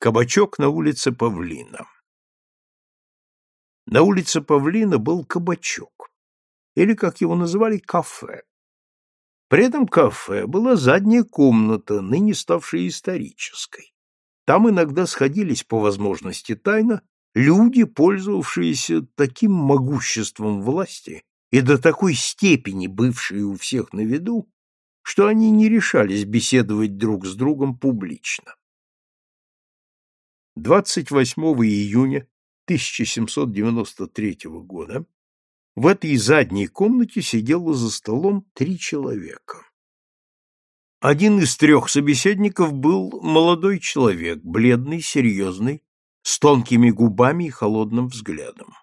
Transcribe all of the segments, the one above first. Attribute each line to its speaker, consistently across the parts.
Speaker 1: Кабачок на улице Павлина. На улице Павлина был кабачок, или, как его называли, кафе. При этом кафе была задняя комната, ныне ставшая исторической. Там иногда сходились по возможности тайно люди, пользовавшиеся таким могуществом власти и до такой степени бывшие у всех на виду, что они не решались беседовать друг с другом публично. 28 июня 1793 года в этой задней комнате сидело за столом три человека. Один из трех собеседников был молодой человек, бледный, серьезный, с тонкими губами и холодным взглядом.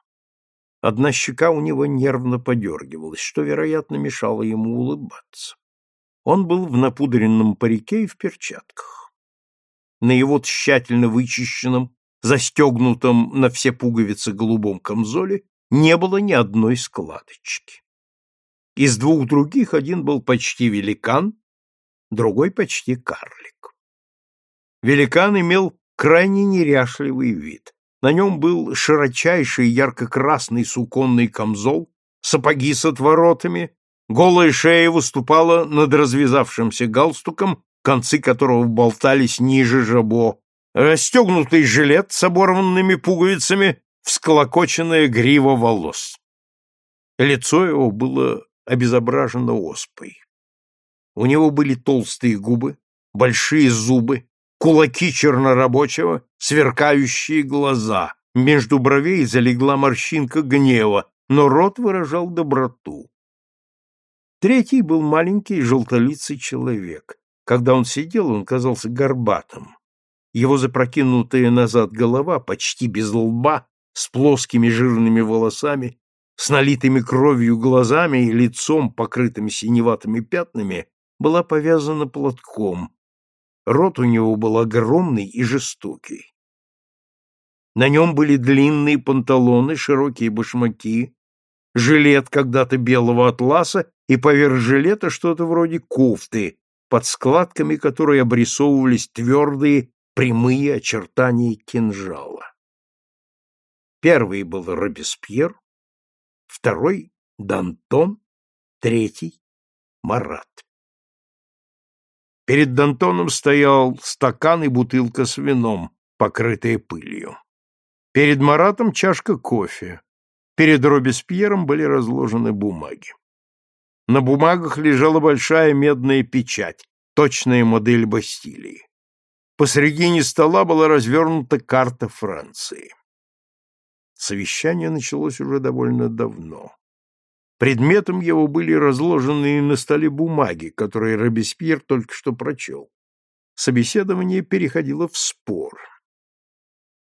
Speaker 1: Одна щека у него нервно подергивалась, что, вероятно, мешало ему улыбаться. Он был в напудренном парике и в перчатках на его тщательно вычищенном, застегнутом на все пуговицы голубом камзоле не было ни одной складочки. Из двух других один был почти великан, другой почти карлик. Великан имел крайне неряшливый вид. На нем был широчайший ярко-красный суконный камзол, сапоги с отворотами, голая шея выступала над развязавшимся галстуком концы которого болтались ниже жабо, расстегнутый жилет с оборванными пуговицами, всколокоченная грива волос. Лицо его было обезображено оспой. У него были толстые губы, большие зубы, кулаки чернорабочего, сверкающие глаза. Между бровей залегла морщинка гнева, но рот выражал доброту. Третий был маленький желтолицый человек. Когда он сидел, он казался горбатым. Его запрокинутая назад голова, почти без лба, с плоскими жирными волосами, с налитыми кровью глазами и лицом, покрытым синеватыми пятнами, была повязана платком. Рот у него был огромный и жестокий. На нем были длинные панталоны, широкие башмаки, жилет когда-то белого атласа и поверх жилета что-то вроде кофты, под складками которой обрисовывались твердые прямые очертания кинжала. Первый был Робеспьер, второй — Дантон, третий — Марат. Перед Дантоном стоял стакан и бутылка с вином, покрытые пылью. Перед Маратом чашка кофе. Перед Робеспьером были разложены бумаги. На бумагах лежала большая медная печать, точная модель Бастилии. Посредине стола была развернута карта Франции. Совещание началось уже довольно давно. Предметом его были разложенные на столе бумаги, которые Робеспьер только что прочел. Собеседование переходило в спор.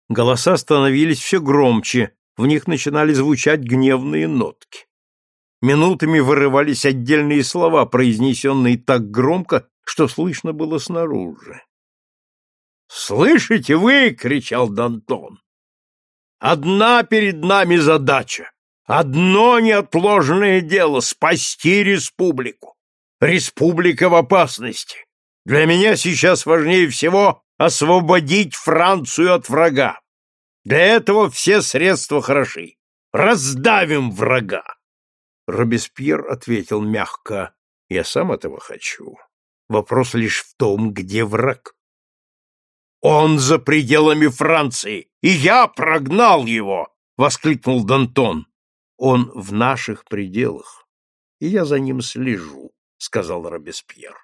Speaker 1: Голоса становились все громче, в них начинали звучать гневные нотки. Минутами вырывались отдельные слова, произнесенные так громко, что слышно было снаружи. «Слышите вы?» — кричал Дантон. «Одна перед нами задача, одно неотложное дело — спасти республику. Республика в опасности. Для меня сейчас важнее всего освободить Францию от врага. Для этого все средства хороши. Раздавим врага. Робеспьер ответил мягко, «Я сам этого хочу. Вопрос лишь в том, где враг». «Он за пределами Франции, и я прогнал его!» — воскликнул Дантон. «Он в наших пределах, и я за ним слежу», — сказал Робеспьер.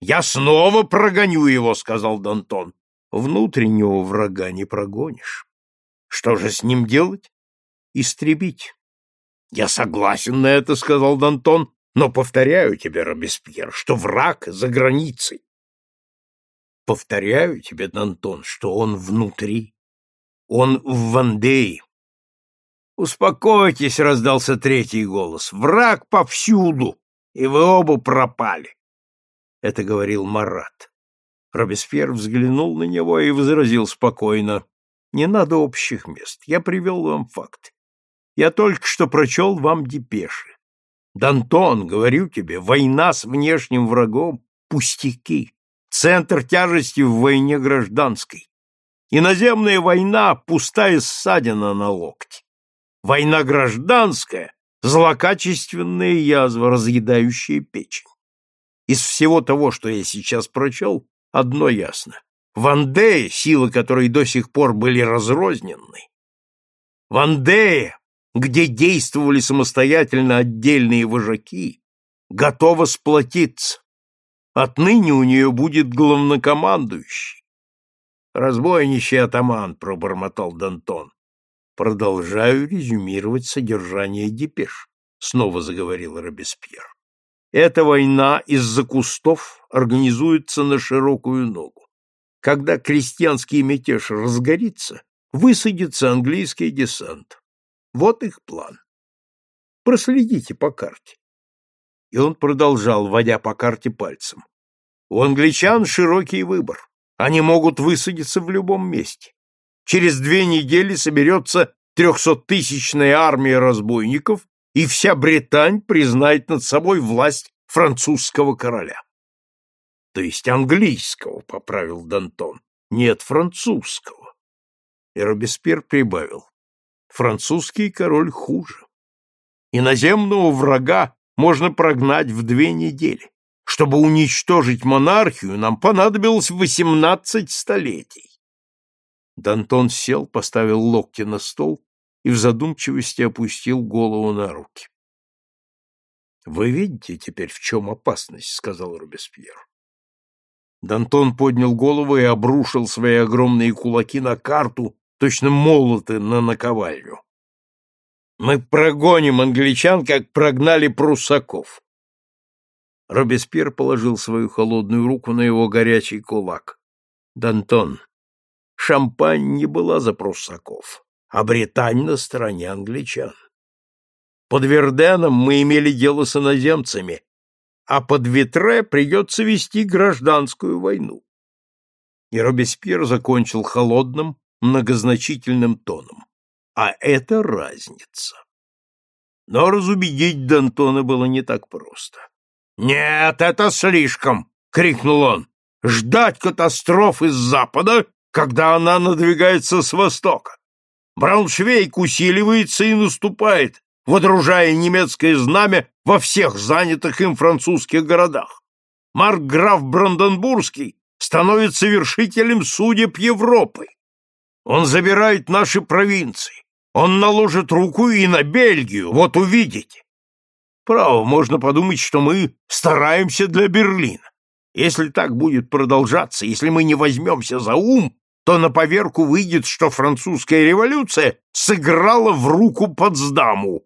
Speaker 1: «Я снова прогоню его», — сказал Дантон. «Внутреннего врага не прогонишь. Что же с ним делать? Истребить. Я согласен на это, сказал Дантон, но повторяю тебе, Робеспьер, что враг за границей. Повторяю тебе, Дантон, что он внутри. Он в Вандее. Успокойтесь, раздался третий голос. Враг повсюду, и вы оба пропали. Это говорил Марат. Робеспьер взглянул на него и возразил спокойно. Не надо общих мест. Я привел вам факты. Я только что прочел вам депеши. Дантон, говорю тебе, война с внешним врагом — пустяки. Центр тяжести в войне гражданской. Иноземная война — пустая ссадина на локте. Война гражданская — злокачественная язва, разъедающая печень. Из всего того, что я сейчас прочел, одно ясно. Вандея, силы которой до сих пор были разрознены, Вандея, где действовали самостоятельно отдельные вожаки, готова сплотиться. Отныне у нее будет главнокомандующий. Разбойничий атаман, пробормотал Дантон. Продолжаю резюмировать содержание депеш, снова заговорил Робеспьер. Эта война из-за кустов организуется на широкую ногу. Когда крестьянский мятеж разгорится, высадится английский десант. Вот их план. Проследите по карте. И он продолжал, водя по карте пальцем. У англичан широкий выбор. Они могут высадиться в любом месте. Через две недели соберется трехсоттысячная армия разбойников, и вся Британь признает над собой власть французского короля. То есть английского, поправил Дантон. Нет, французского. И Робеспьер прибавил. Французский король хуже. Иноземного врага можно прогнать в две недели. Чтобы уничтожить монархию, нам понадобилось восемнадцать столетий. Дантон сел, поставил локти на стол и в задумчивости опустил голову на руки. «Вы видите теперь, в чем опасность», — сказал Робеспьер. Дантон поднял голову и обрушил свои огромные кулаки на карту, точно молоты на наковальню. «Мы прогоним англичан, как прогнали прусаков. Робеспьер положил свою холодную руку на его горячий кулак. «Дантон, Шампань не была за пруссаков, а Британь на стороне англичан. Под Верденом мы имели дело с иноземцами, а под Витре придется вести гражданскую войну». И Робеспьер закончил холодным, многозначительным тоном. А это разница. Но разубедить Д'Антона было не так просто. «Нет, это слишком!» — крикнул он. «Ждать катастрофы с запада, когда она надвигается с востока. Брауншвейк усиливается и наступает, водружая немецкое знамя во всех занятых им французских городах. Маркграф Бранденбургский становится вершителем судеб Европы. Он забирает наши провинции. Он наложит руку и на Бельгию, вот увидите. Право, можно подумать, что мы стараемся для Берлина. Если так будет продолжаться, если мы не возьмемся за ум, то на поверку выйдет, что французская революция сыграла в руку Потсдаму,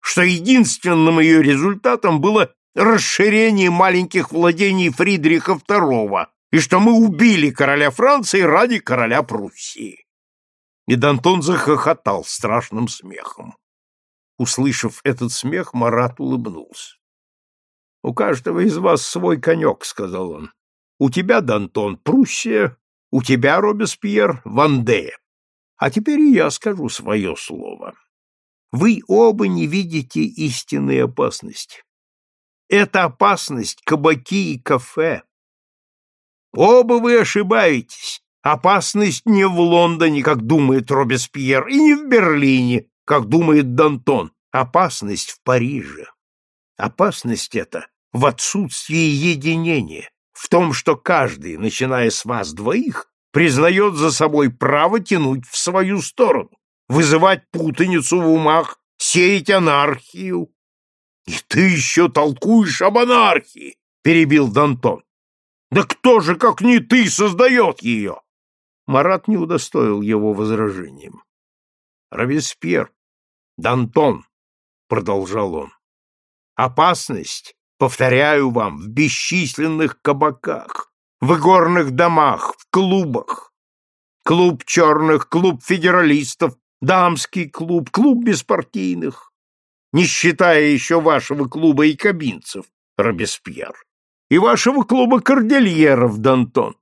Speaker 1: что единственным ее результатом было расширение маленьких владений Фридриха II, и что мы убили короля Франции ради короля Пруссии. И Д'Антон захохотал страшным смехом. Услышав этот смех, Марат улыбнулся. — У каждого из вас свой конек, — сказал он. — У тебя, Д'Антон, Пруссия, у тебя, Робеспьер, Вандея. А теперь я скажу свое слово. Вы оба не видите истинной опасности. Это опасность кабаки и кафе. Оба вы ошибаетесь. Опасность не в Лондоне, как думает Робеспьер, и не в Берлине, как думает Дантон, опасность в Париже. Опасность эта в отсутствии единения, в том, что каждый, начиная с вас двоих, признает за собой право тянуть в свою сторону, вызывать путаницу в умах, сеять анархию. — И ты еще толкуешь об анархии, — перебил Дантон. — Да кто же, как не ты, создает ее? Марат не удостоил его возражением. Робеспьер Дантон, — продолжал он, — опасность, повторяю вам, в бесчисленных кабаках, в игорных домах, в клубах. Клуб черных, клуб федералистов, дамский клуб, клуб беспартийных, не считая еще вашего клуба и кабинцев, Робеспьер, и вашего клуба кордильеров, Дантон.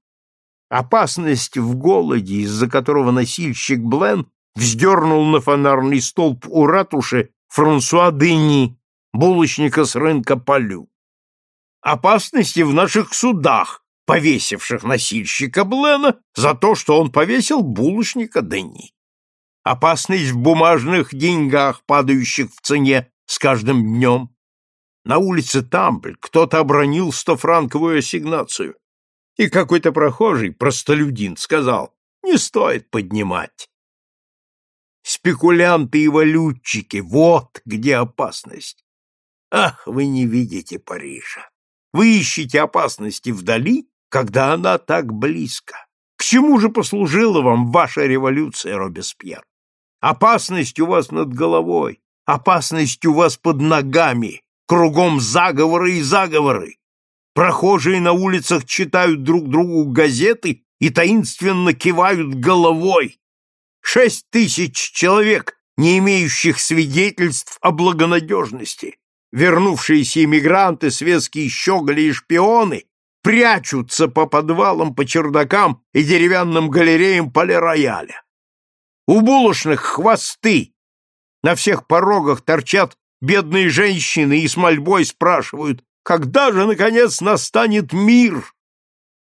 Speaker 1: Опасность в голоде, из-за которого носильщик Блен вздернул на фонарный столб у ратуши Франсуа Дени, булочника с рынка Полю. Опасности в наших судах, повесивших носильщика Блена за то, что он повесил булочника Дени. Опасность в бумажных деньгах, падающих в цене с каждым днем. На улице Тампль кто-то обронил стофранковую ассигнацию, и какой-то прохожий, простолюдин, сказал, не стоит поднимать. Спекулянты и валютчики, вот где опасность. Ах, вы не видите Парижа. Вы ищете опасности вдали, когда она так близко. К чему же послужила вам ваша революция, Робеспьер? Опасность у вас над головой, опасность у вас под ногами, кругом заговоры и заговоры. Прохожие на улицах читают друг другу газеты и таинственно кивают головой. Шесть тысяч человек, не имеющих свидетельств о благонадежности, вернувшиеся иммигранты, светские щеголи и шпионы, прячутся по подвалам, по чердакам и деревянным галереям полирояля. У булочных хвосты. На всех порогах торчат бедные женщины и с мольбой спрашивают, когда же, наконец, настанет мир?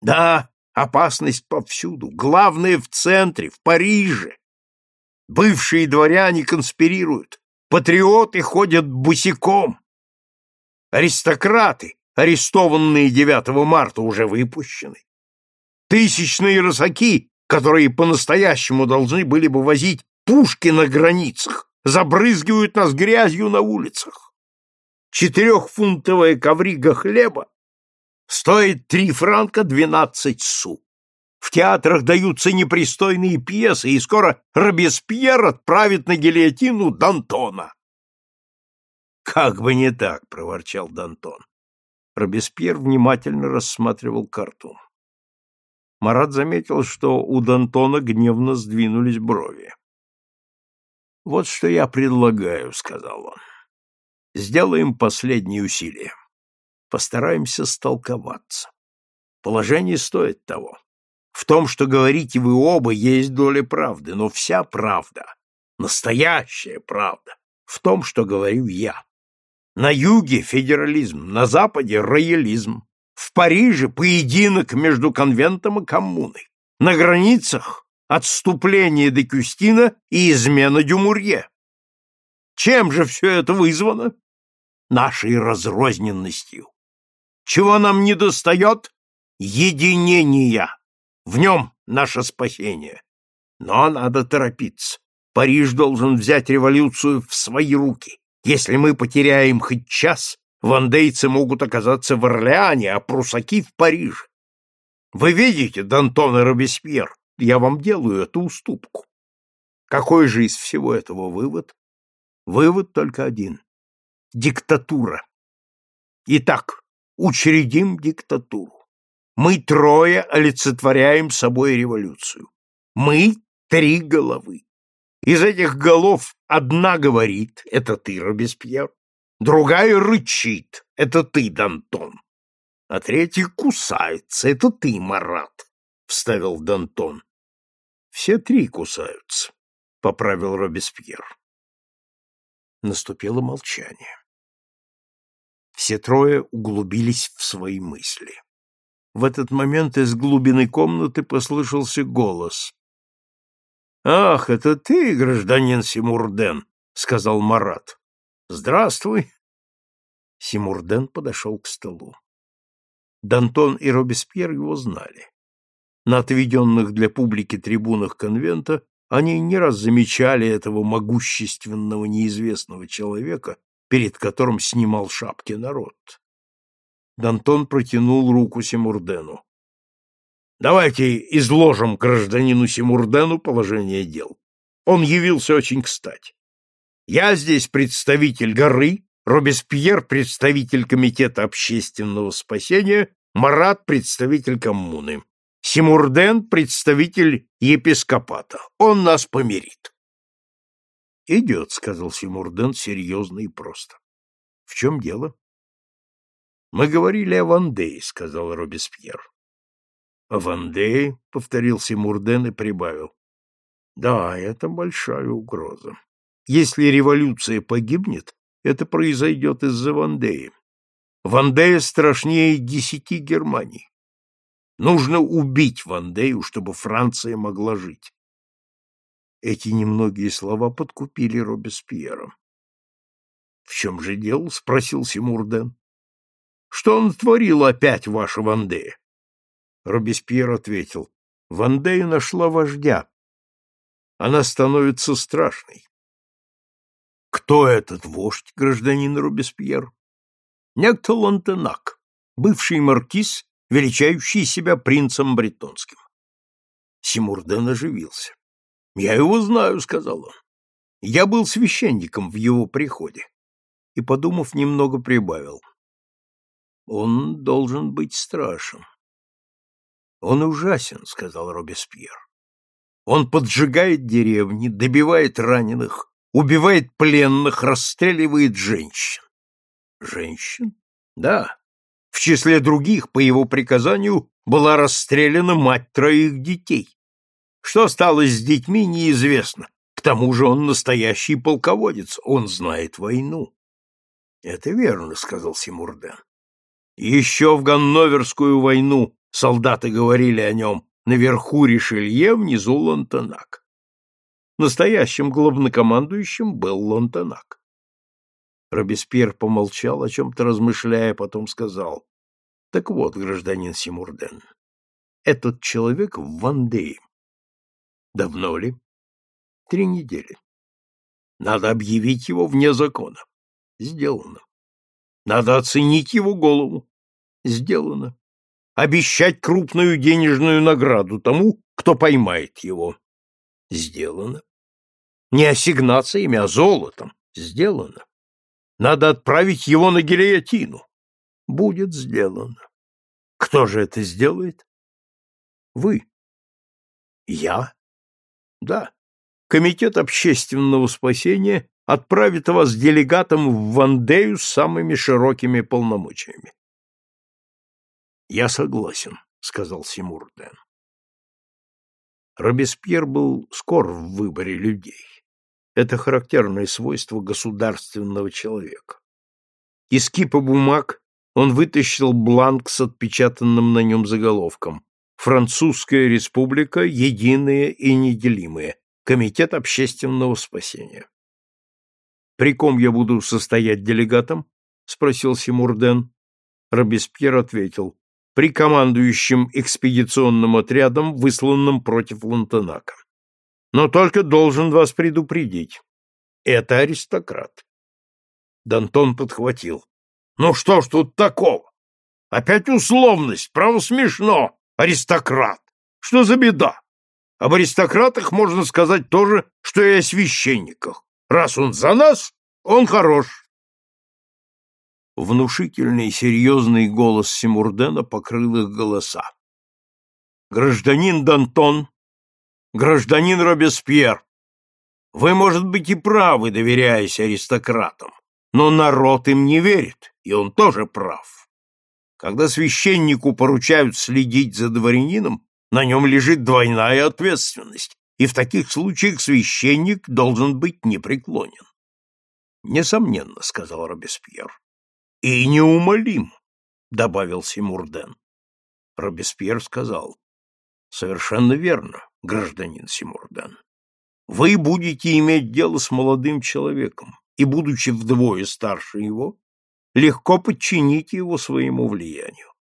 Speaker 1: Да, опасность повсюду, главное в центре, в Париже. Бывшие дворяне конспирируют, патриоты ходят босиком. Аристократы, арестованные 9 марта, уже выпущены. Тысячные рысаки, которые по-настоящему должны были бы возить пушки на границах, забрызгивают нас грязью на улицах. Четырехфунтовая коврига хлеба стоит три франка двенадцать су. В театрах даются непристойные пьесы, и скоро Робеспьер отправит на гильотину Д'Антона. «Как бы не так!» — проворчал Д'Антон. Робеспьер внимательно рассматривал карту. Марат заметил, что у Д'Антона гневно сдвинулись брови. «Вот что я предлагаю», — сказал он. «Сделаем последние усилия. Постараемся столковаться. Положение стоит того. В том, что говорите вы оба, есть доля правды, но вся правда, настоящая правда, в том, что говорю я. На юге федерализм, на западе роялизм. В Париже поединок между конвентом и коммуной. На границах отступление де Кюстина и измена Дюмурье. Чем же все это вызвано? Нашей разрозненностью. Чего нам не достает? Единения. В нем наше спасение. Но надо торопиться. Париж должен взять революцию в свои руки. Если мы потеряем хоть час, вандейцы могут оказаться в Орлеане, а прусаки в Париже. Вы видите, Д'Антон и Робеспьер, я вам делаю эту уступку. Какой же из всего этого вывод? Вывод только один. Диктатура. Итак, учредим диктатуру. Мы трое олицетворяем собой революцию. Мы — три головы. Из этих голов одна говорит — это ты, Робеспьер, другая рычит — это ты, Дантон, а третья кусается — это ты, Марат, — вставил Дантон. Все три кусаются, — поправил Робеспьер. Наступило молчание. Все трое углубились в свои мысли. В этот момент из глубины комнаты послышался голос. «Ах, это ты, гражданин Симурден!» — сказал Марат. «Здравствуй!» Симурден подошел к столу. Дантон и Робеспьер его знали. На отведенных для публики трибунах конвента они не раз замечали этого могущественного неизвестного человека, перед которым снимал шапки народ. Дантон протянул руку Симурдену. Давайте изложим гражданину Симурдену положение дел. Он явился очень кстати. Я здесь представитель горы, Робеспьер — представитель Комитета общественного спасения, Марат — представитель коммуны. Симурден — представитель епископата. Он нас помирит. — Идет, — сказал Симурден серьезно и просто. — В чем дело? — Мы говорили о Вандее, — сказал Робеспьер. Вандея, — повторил Симурден и прибавил. Да, это большая угроза. Если революция погибнет, это произойдет из-за Вандеи. Вандея страшнее десяти Германий. Нужно убить Вандею, чтобы Франция могла жить. Эти немногие слова подкупили Робеспьера. — В чем же дело? — спросил Симурден. — Что он творил опять, ваша Вандея? Робеспьер ответил. — Вандея нашла вождя. Она становится страшной. — Кто этот вождь, гражданин Робеспьер? — Некто Лантенак, бывший маркиз, величающий себя принцем бретонским. Симурден оживился. — Я его знаю, — сказал он. Я был священником в его приходе и, подумав, немного прибавил. Он должен быть страшен. Он ужасен, сказал Робеспьер. Он поджигает деревни, добивает раненых, убивает пленных, расстреливает женщин. Женщин? Да. В числе других, по его приказанию, была расстреляна мать троих детей. Что стало с детьми, неизвестно. К тому же он настоящий полководец, он знает войну. Это верно, сказал Симурден. Еще в Ганноверскую войну солдаты говорили о нем наверху Ришелье, внизу Лантенак. Настоящим главнокомандующим был Лантенак. Робеспьер помолчал, о чем-то размышляя, потом сказал. — Так вот, гражданин Симурден, этот человек в Вандее. — Давно ли? — Три недели. Надо объявить его вне закона. Сделано. Надо оценить его голову. Сделано. Обещать крупную денежную награду тому, кто поймает его. Сделано. Не ассигнациями, а золотом. Сделано. Надо отправить его на гильотину. Будет сделано. Кто же это сделает? Вы. Я? Да. Комитет общественного спасения отправит вас делегатом в Вандею с самыми широкими полномочиями. Я согласен, сказал Симурден. Робеспьер был скор в выборе людей. Это характерное свойство государственного человека. Из кипа бумаг он вытащил бланк с отпечатанным на нем заголовком «Французская республика, единая и неделимая. Комитет общественного спасения». При ком я буду состоять делегатом? спросил Симурден. Робеспьер ответил: при командующем экспедиционным отрядом, высланным против Лантенака. Но только должен вас предупредить. Это аристократ. Дантон подхватил. Ну что ж тут такого? Опять условность, право смешно. Аристократ. Что за беда? Об аристократах можно сказать то же, что и о священниках. Раз он за нас, он хорош. Внушительный серьезный голос Симурдена покрыл их голоса. Гражданин Дантон, гражданин Робеспьер, вы, может быть, и правы, доверяясь аристократам, но народ им не верит, и он тоже прав. Когда священнику поручают следить за дворянином, на нем лежит двойная ответственность, и в таких случаях священник должен быть непреклонен. Несомненно, сказал Робеспьер. И неумолим, добавил Симурден. Робеспьер сказал: Совершенно верно, гражданин Симурден. Вы будете иметь дело с молодым человеком, и, будучи вдвое старше его, легко подчините его своему влиянию.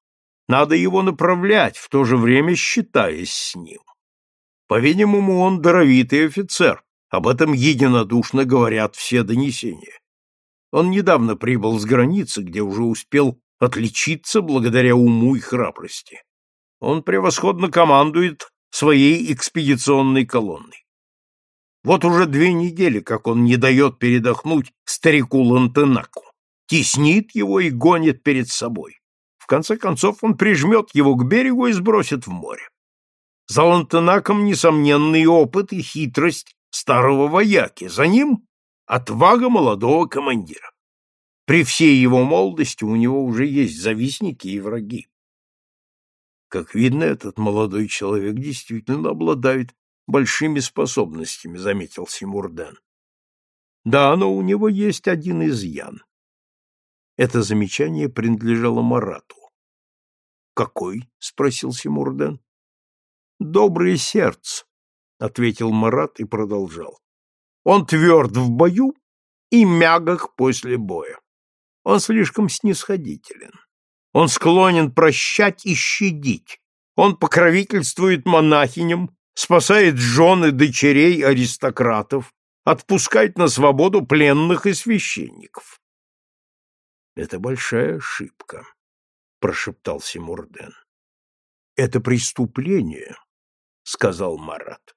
Speaker 1: Надо его направлять, в то же время считаясь с ним. По-видимому, он даровитый офицер, об этом единодушно говорят все донесения. Он недавно прибыл с границы, где уже успел отличиться благодаря уму и храбрости. Он превосходно командует своей экспедиционной колонной. Вот уже две недели, как он не дает передохнуть старику Лантенаку, теснит его и гонит перед собой. В конце концов он прижмет его к берегу и сбросит в море. За Лантенаком несомненный опыт и хитрость старого вояки, за ним отвага молодого командира. При всей его молодости у него уже есть завистники и враги. Как видно, этот молодой человек действительно обладает большими способностями, заметил Симурден. Да, но у него есть один изъян. Это замечание принадлежало Марату. Какой? спросил Симурден. Доброе сердце, ответил Марат и продолжал. Он тверд в бою и мягок после боя. Он слишком снисходителен. Он склонен прощать и щадить. Он покровительствует монахиням, спасает жен и дочерей аристократов, отпускает на свободу пленных и священников. Это большая ошибка, прошептал Симурден. Это преступление, сказал Марат.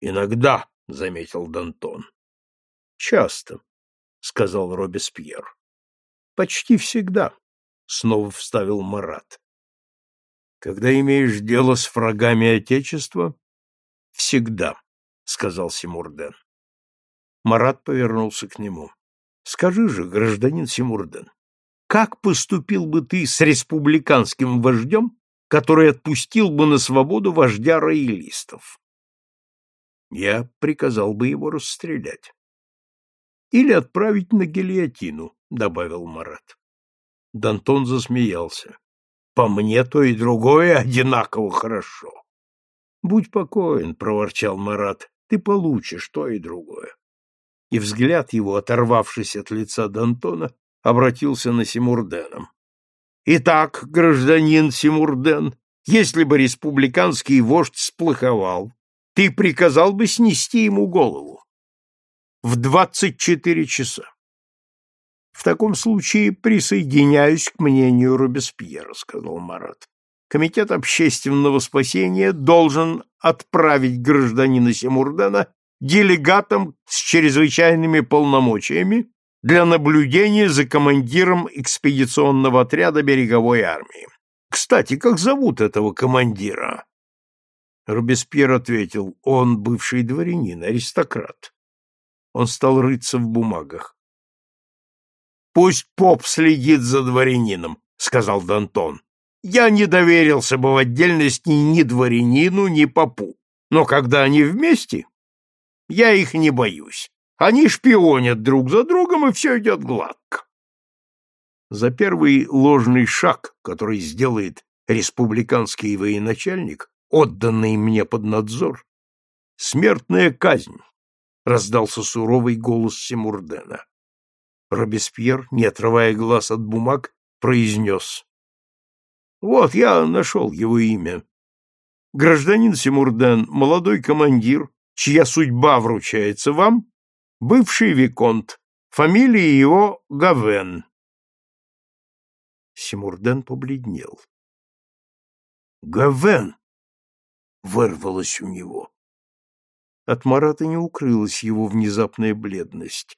Speaker 1: Иногда, заметил Дантон. Часто, сказал Робеспьер. Почти всегда, снова вставил Марат. Когда имеешь дело с врагами отечества, всегда, сказал Симурден. Марат повернулся к нему. Скажи же, гражданин Симурден, как поступил бы ты с республиканским вождем, который отпустил бы на свободу вождя роялистов? Я приказал бы его расстрелять. Или отправить на гильотину, добавил Марат. Дантон засмеялся. По мне то и другое одинаково хорошо. Будь покоен, проворчал Марат. Ты получишь то и другое и взгляд его, оторвавшись от лица Д'Антона, обратился на Симурденом. «Итак, гражданин Симурден, если бы республиканский вождь сплоховал, ты приказал бы снести ему голову в двадцать четыре часа. В таком случае присоединяюсь к мнению Робеспьера, сказал Марат. Комитет общественного спасения должен отправить гражданина Симурдена делегатом с чрезвычайными полномочиями для наблюдения за командиром экспедиционного отряда береговой армии. Кстати, как зовут этого командира? Робеспьер ответил, он бывший дворянин, аристократ. Он стал рыться в бумагах. Пусть поп следит за дворянином, сказал Д'Антон. Я не доверился бы в отдельности ни дворянину, ни попу. Но когда они вместе, я их не боюсь. Они шпионят друг за другом, и все идет гладко. За первый ложный шаг, который сделает республиканский военачальник, отданный мне под надзор, смертная казнь, раздался суровый голос Симурдена. Робеспьер, не отрывая глаз от бумаг, произнес. Вот я нашел его имя. Гражданин Симурден, молодой командир, чья судьба вручается вам, бывший виконт, фамилия его Гавен. Симурден побледнел. Гавен вырвалось у него. От Марата не укрылась его внезапная бледность.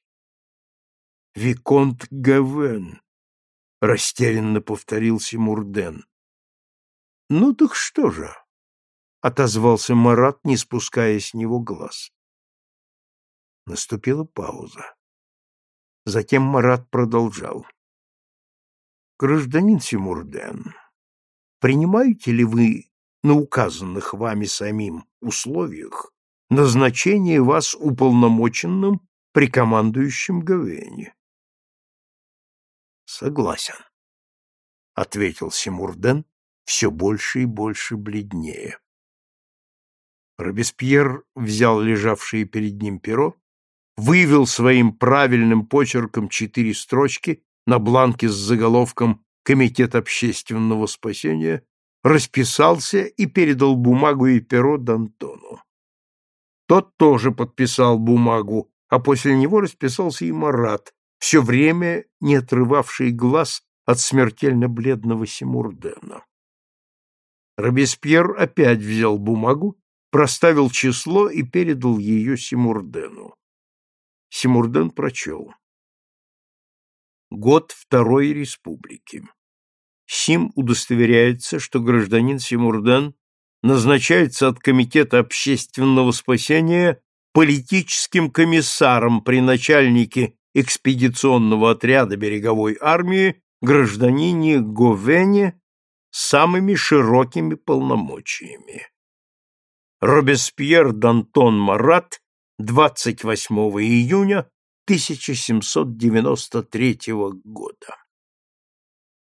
Speaker 1: Виконт Гавен, растерянно повторил Симурден. Ну так что же? — отозвался Марат, не спуская с него глаз. Наступила пауза. Затем Марат продолжал. «Гражданин Симурден, принимаете ли вы на указанных вами самим условиях назначение вас уполномоченным при командующем Гавене?» «Согласен», — ответил Симурден, все больше и больше бледнее. Робеспьер взял лежавшее перед ним перо, вывел своим правильным почерком четыре строчки на бланке с заголовком «Комитет общественного спасения», расписался и передал бумагу и перо Д'Антону. Тот тоже подписал бумагу, а после него расписался и Марат, все время не отрывавший глаз от смертельно бледного Симурдена. Робеспьер опять взял бумагу проставил число и передал ее Симурдену. Симурден прочел. Год Второй Республики. Сим удостоверяется, что гражданин Симурден назначается от Комитета общественного спасения политическим комиссаром при начальнике экспедиционного отряда береговой армии гражданине Говене с самыми широкими полномочиями. Робеспьер Д'Антон Марат 28 июня 1793 года.